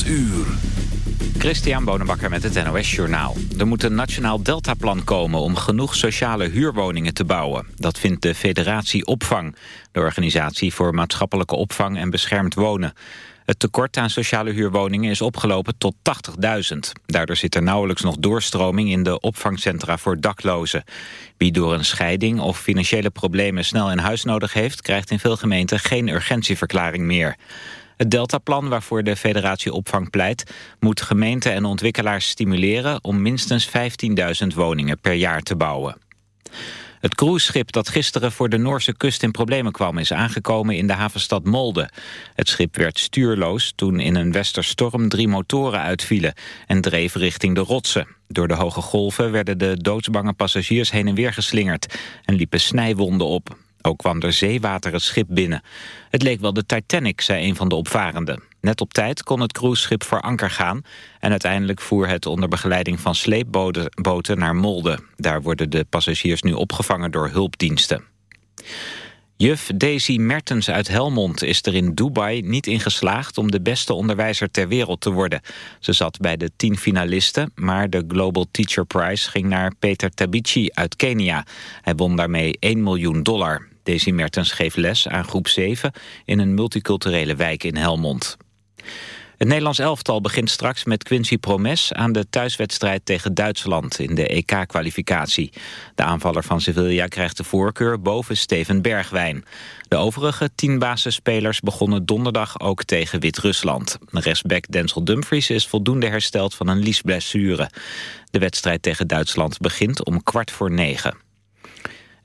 8 uur. Christian Bonenbakker met het NOS Journaal. Er moet een nationaal deltaplan komen om genoeg sociale huurwoningen te bouwen. Dat vindt de Federatie Opvang, de organisatie voor maatschappelijke opvang en beschermd wonen. Het tekort aan sociale huurwoningen is opgelopen tot 80.000. Daardoor zit er nauwelijks nog doorstroming in de opvangcentra voor daklozen. Wie door een scheiding of financiële problemen snel een huis nodig heeft... krijgt in veel gemeenten geen urgentieverklaring meer. Het Deltaplan waarvoor de federatie opvang pleit... moet gemeenten en ontwikkelaars stimuleren om minstens 15.000 woningen per jaar te bouwen. Het cruiseschip dat gisteren voor de Noorse kust in problemen kwam... is aangekomen in de havenstad Molde. Het schip werd stuurloos toen in een westerstorm drie motoren uitvielen... en dreef richting de rotsen. Door de hoge golven werden de doodsbange passagiers heen en weer geslingerd... en liepen snijwonden op. Ook kwam er zeewater het schip binnen. Het leek wel de Titanic, zei een van de opvarenden. Net op tijd kon het cruiseschip voor anker gaan... en uiteindelijk voer het onder begeleiding van sleepboten naar Molde. Daar worden de passagiers nu opgevangen door hulpdiensten. Juf Daisy Mertens uit Helmond is er in Dubai niet in geslaagd om de beste onderwijzer ter wereld te worden. Ze zat bij de tien finalisten, maar de Global Teacher Prize ging naar Peter Tabichi uit Kenia. Hij won daarmee 1 miljoen dollar. Daisy Mertens geeft les aan groep 7 in een multiculturele wijk in Helmond. Het Nederlands elftal begint straks met Quincy Promes aan de thuiswedstrijd tegen Duitsland in de EK-kwalificatie. De aanvaller van Sevilla krijgt de voorkeur boven Steven Bergwijn. De overige tien basisspelers begonnen donderdag ook tegen Wit-Rusland. Rechtsback Denzel Dumfries is voldoende hersteld van een liesblessure. De wedstrijd tegen Duitsland begint om kwart voor negen.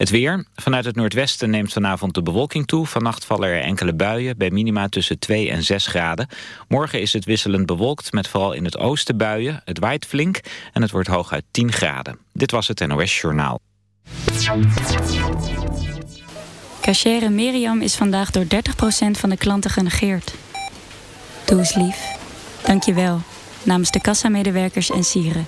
Het weer. Vanuit het noordwesten neemt vanavond de bewolking toe. Vannacht vallen er enkele buien bij minima tussen 2 en 6 graden. Morgen is het wisselend bewolkt met vooral in het oosten buien. Het waait flink en het wordt hooguit 10 graden. Dit was het NOS Journaal. Cachere Miriam is vandaag door 30% van de klanten genegeerd. Doe eens lief. Dank je wel. Namens de kassamedewerkers en sieren.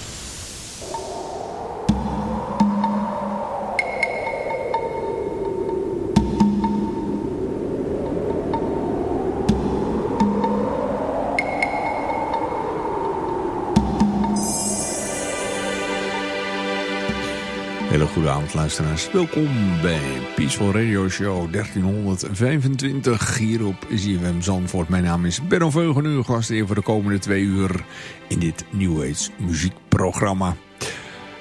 Hele goede avond luisteraars. Welkom bij Peaceful Radio Show 1325 hier op ZFM Zandvoort. Mijn naam is Benno Veugen, uw hier voor de komende twee uur in dit New Age muziekprogramma.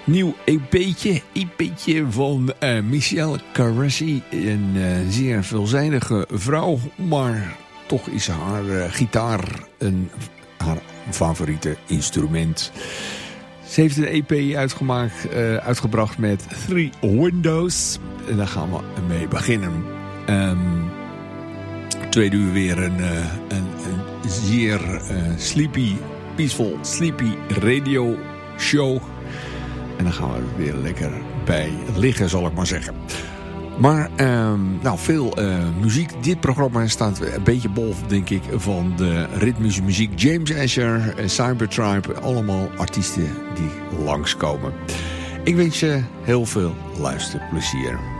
Nieuw EP'tje, EP'tje van uh, Michelle Carassi. Een uh, zeer veelzijdige vrouw, maar toch is haar uh, gitaar een, haar favoriete instrument. Ze heeft een EP uitgemaakt, uh, uitgebracht met Three Windows. En daar gaan we mee beginnen. Um, tweede uur weer een, uh, een, een zeer uh, sleepy, peaceful, sleepy radio show. En dan gaan we weer lekker bij liggen, zal ik maar zeggen. Maar um, nou, veel uh, muziek. Dit programma staat een beetje bol, denk ik, van de ritmische muziek. James Asher, uh, Cybertribe, allemaal artiesten die langskomen. Ik wens je heel veel luisterplezier.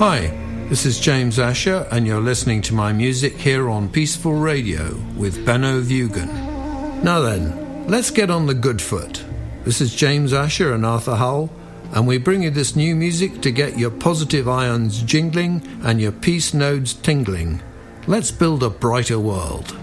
Hi, this is James Asher, and you're listening to my music here on Peaceful Radio with Benno Vugan. Now then, let's get on the good foot. This is James Asher and Arthur Hull, and we bring you this new music to get your positive ions jingling and your peace nodes tingling. Let's build a brighter world.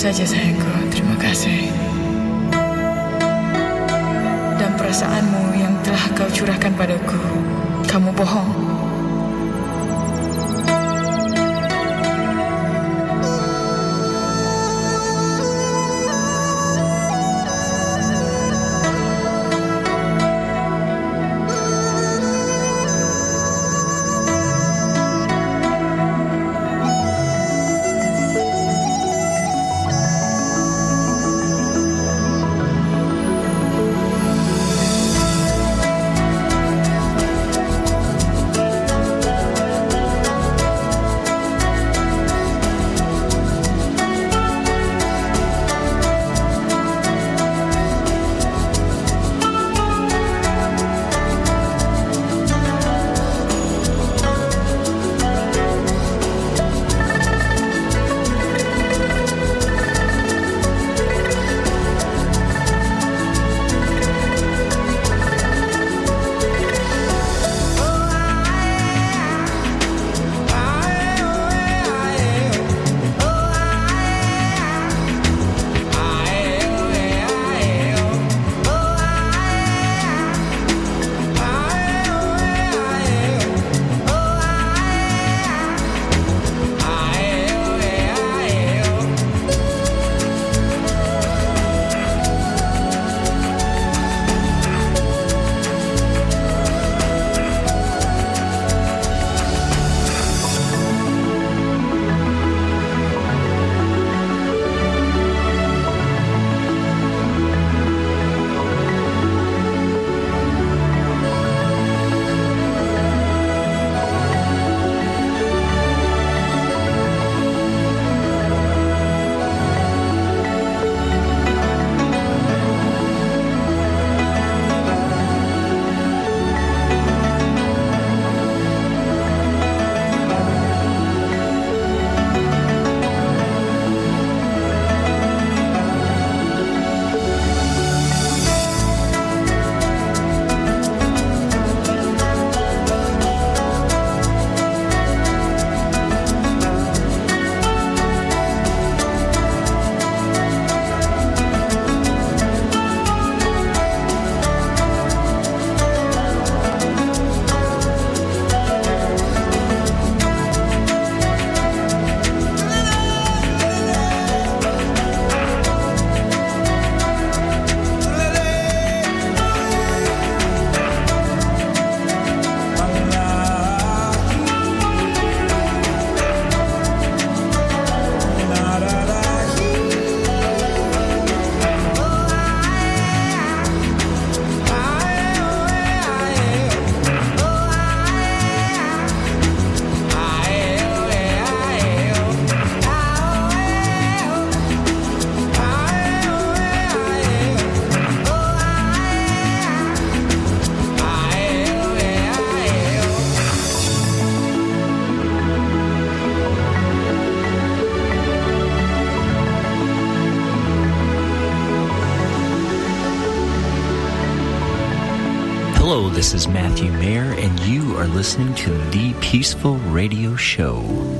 Saja sayangku. Terima kasih. Dan perasaanmu yang telah kau curahkan padaku, kamu bohong. Listening to The Peaceful Radio Show.